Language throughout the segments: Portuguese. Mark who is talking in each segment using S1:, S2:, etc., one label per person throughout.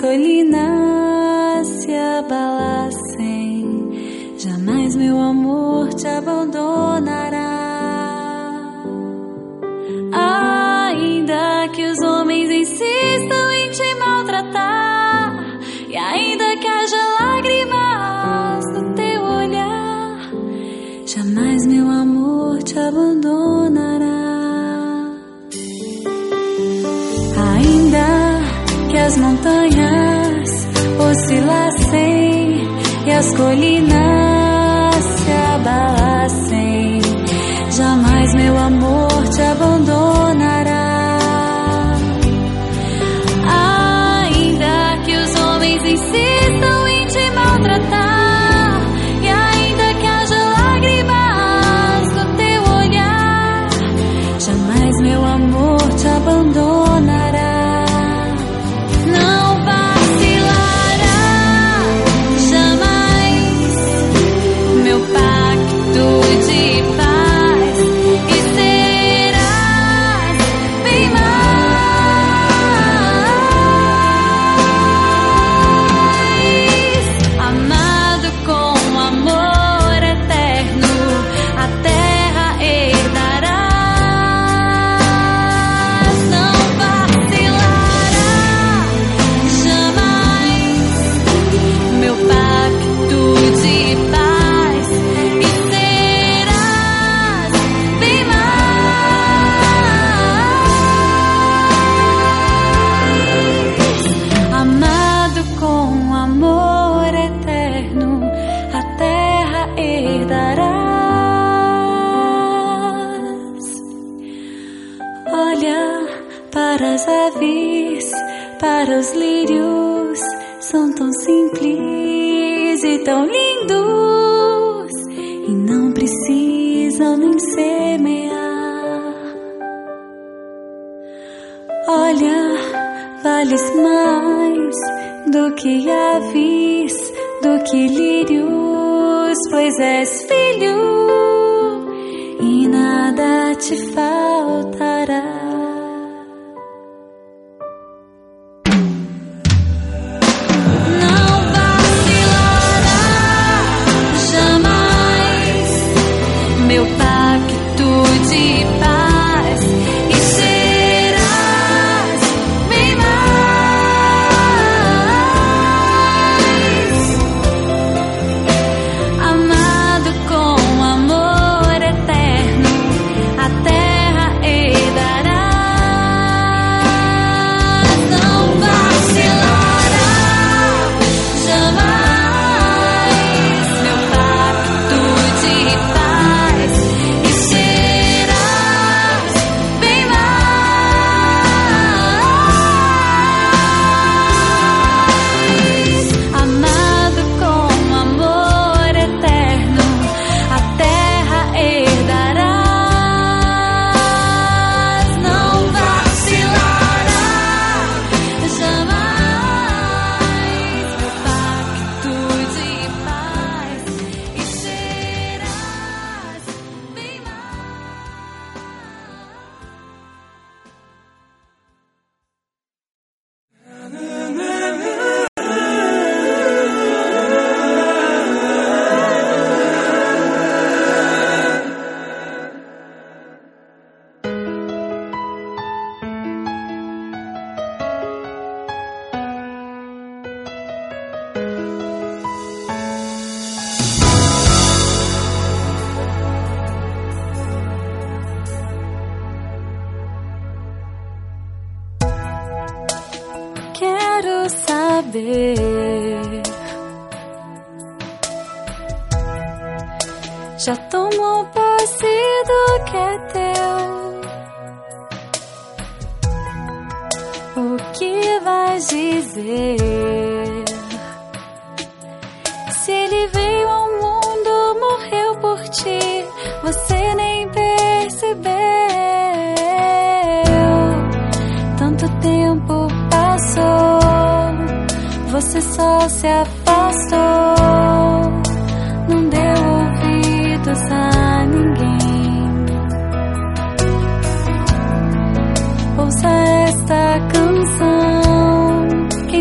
S1: curly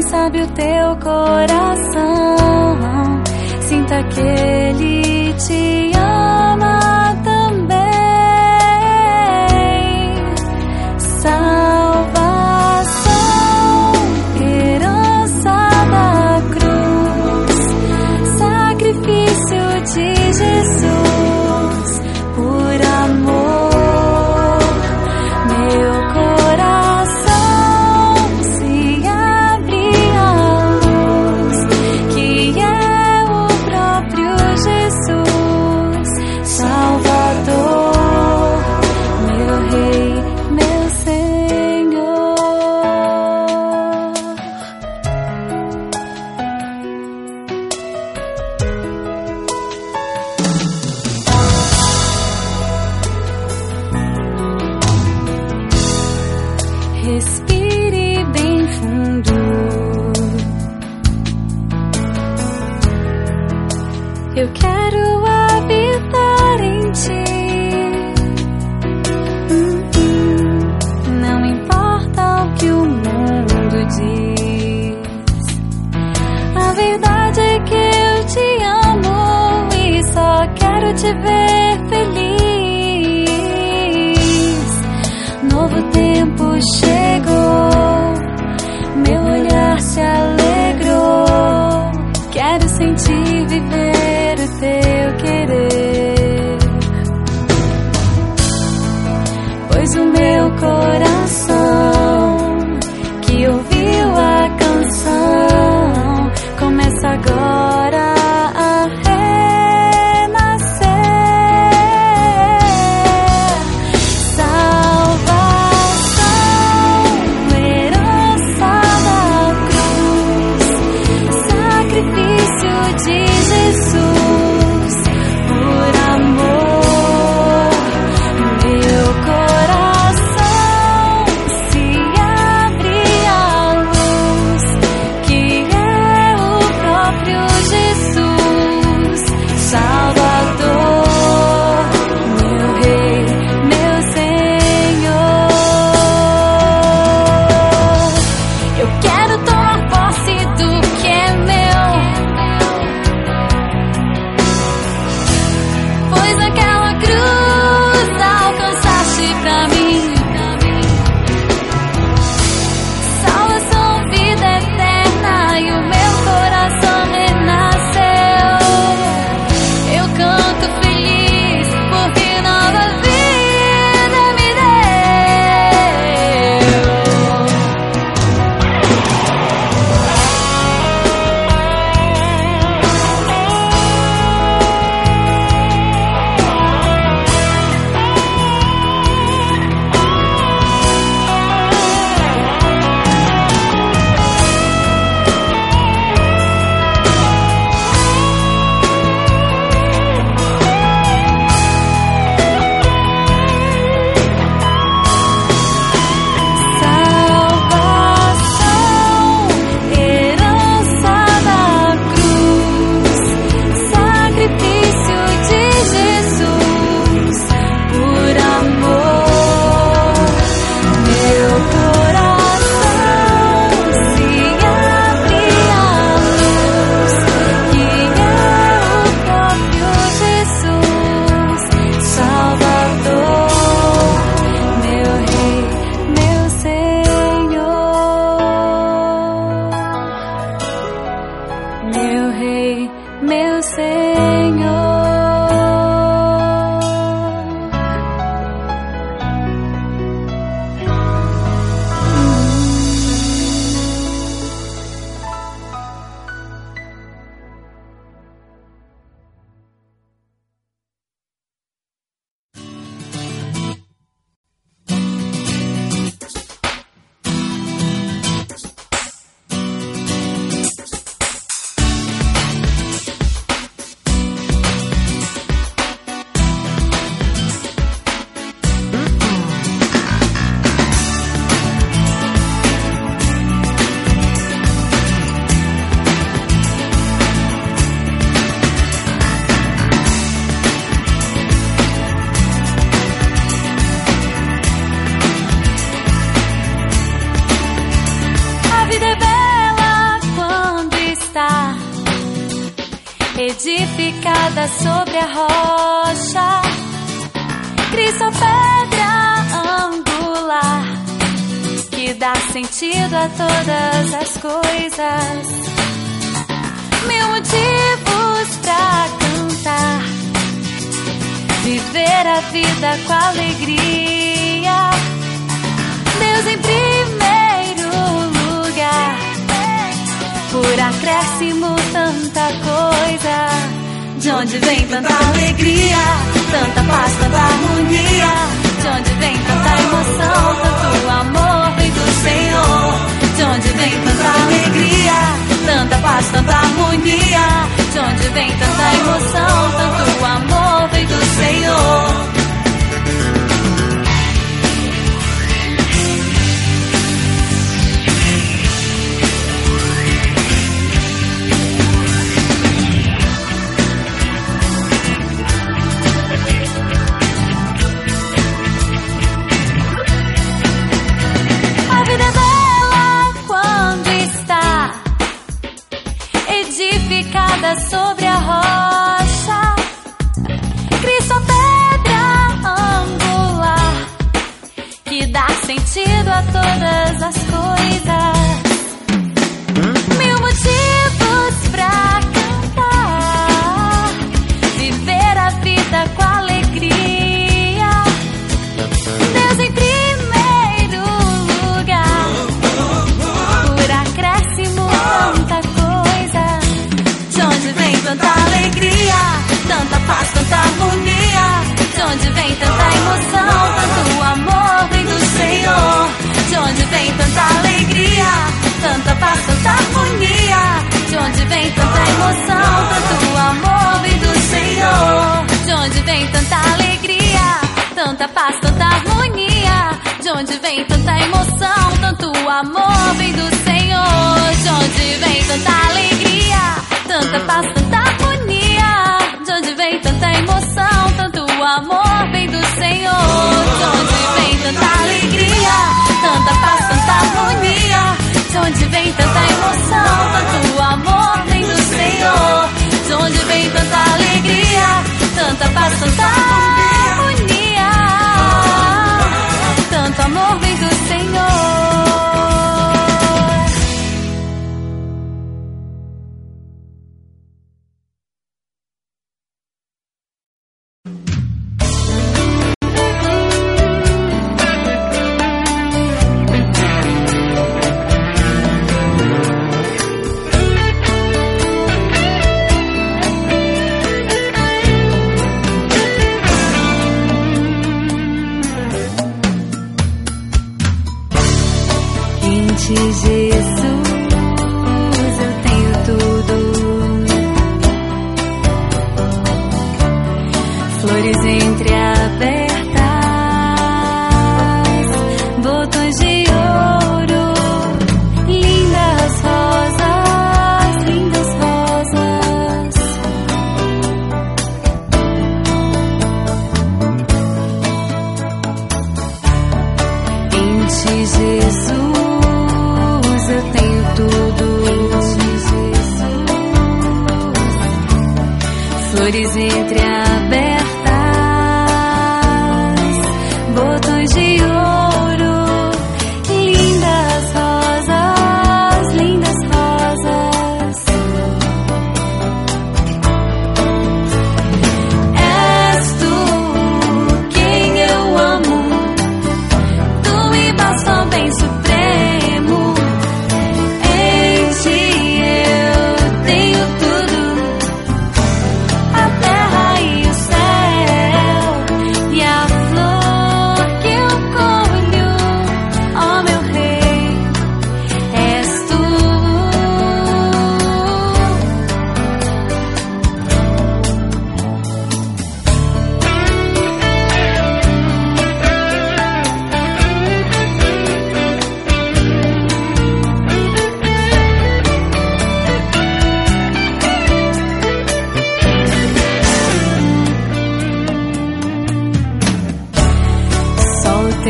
S1: sabe o teu coração. Sinta que Ele te ama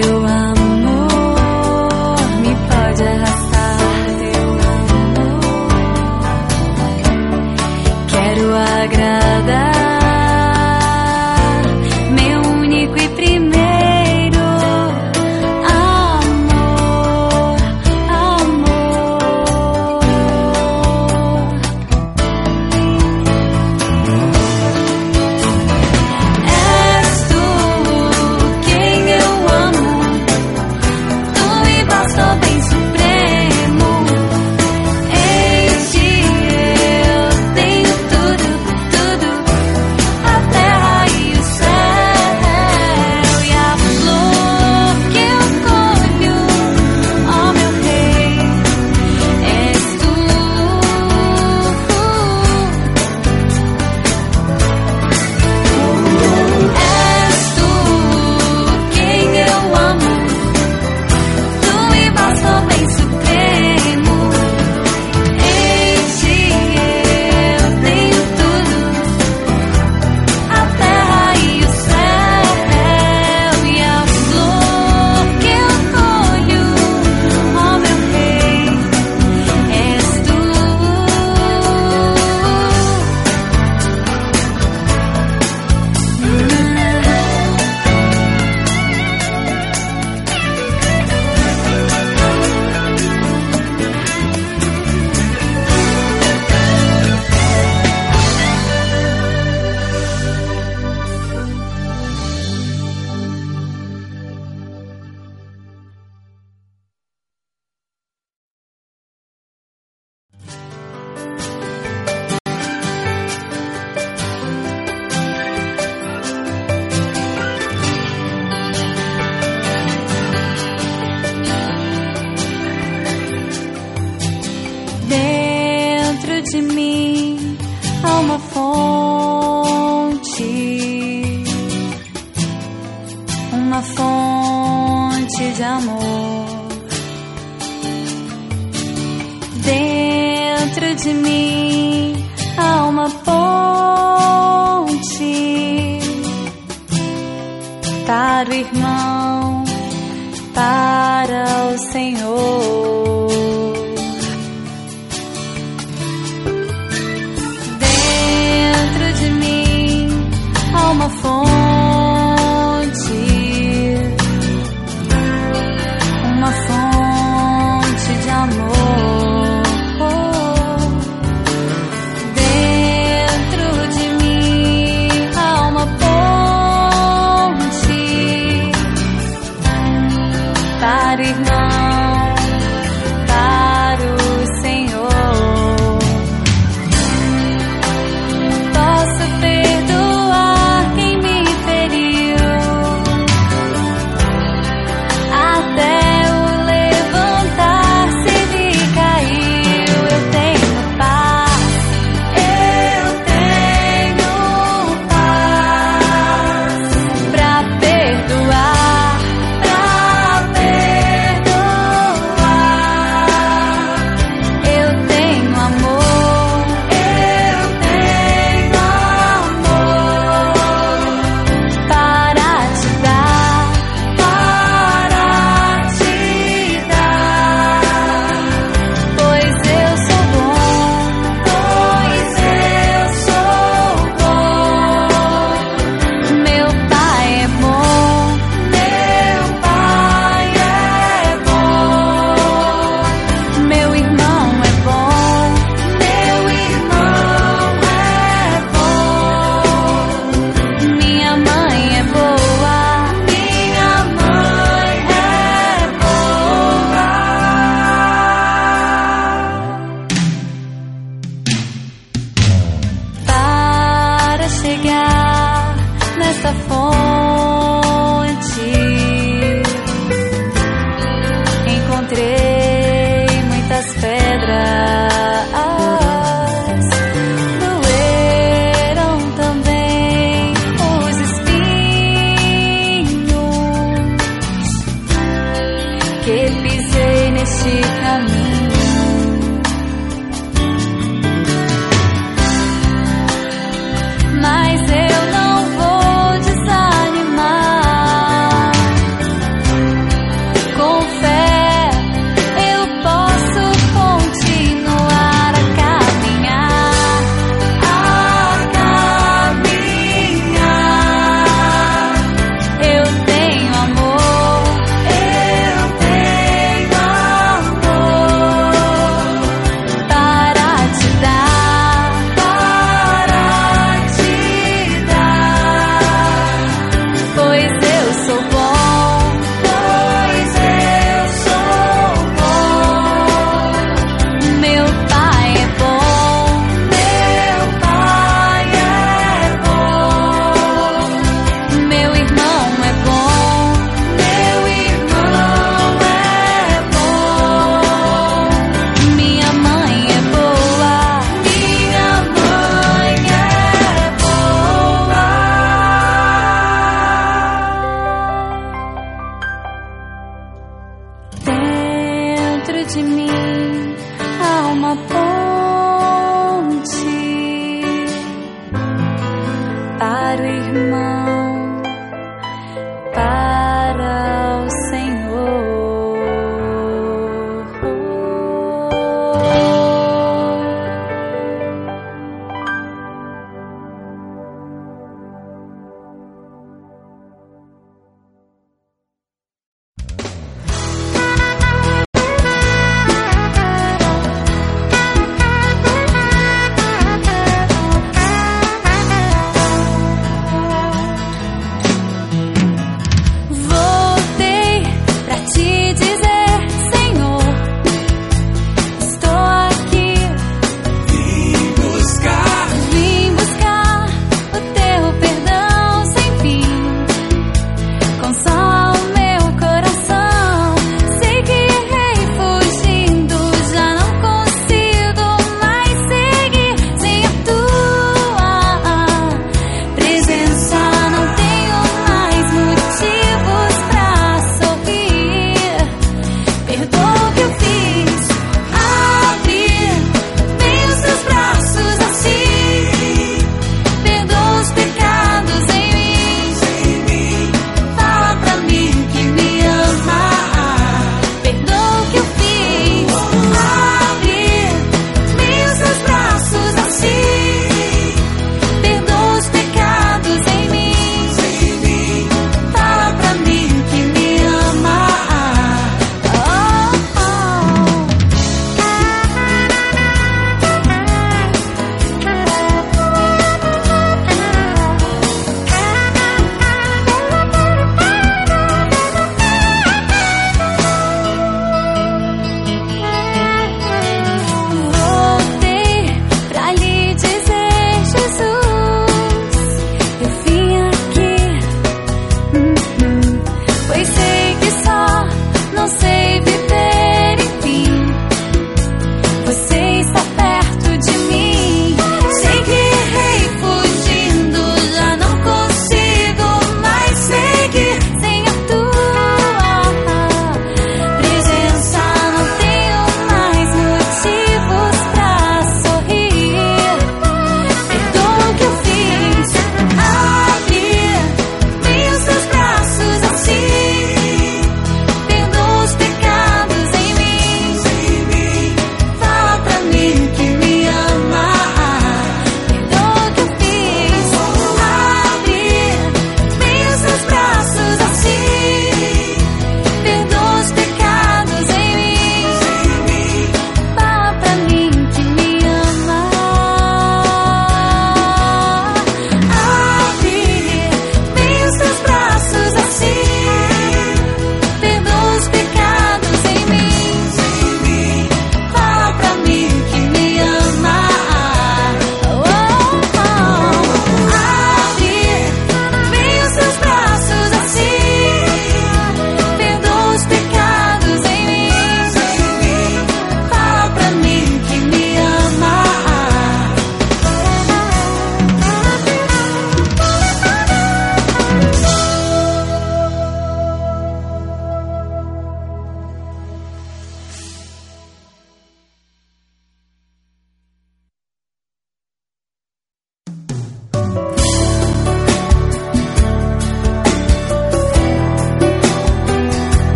S1: feel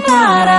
S1: my